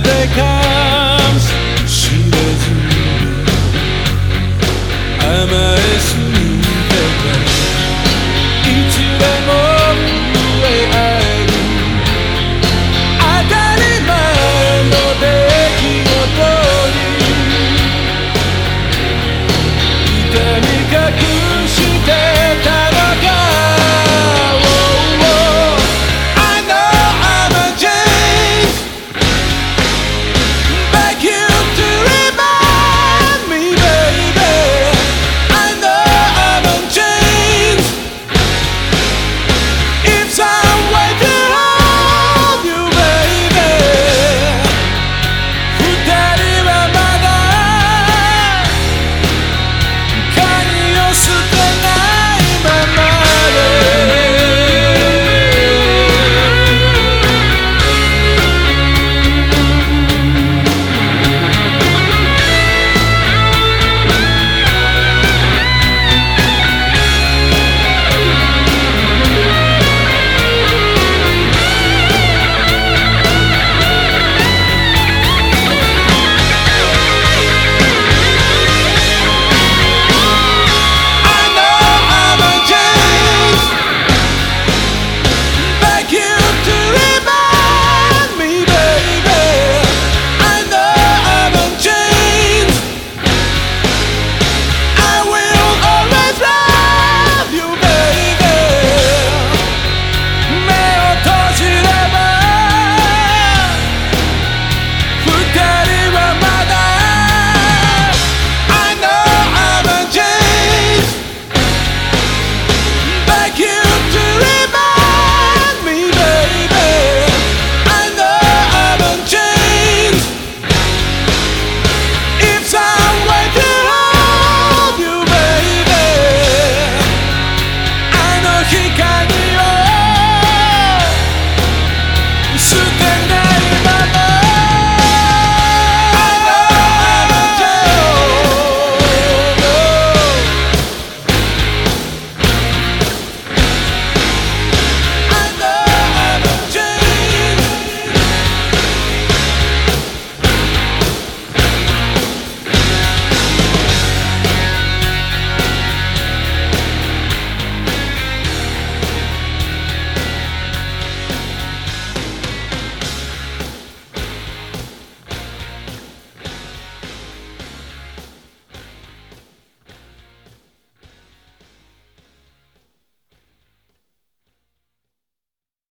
they comes, she doesn't. I'm a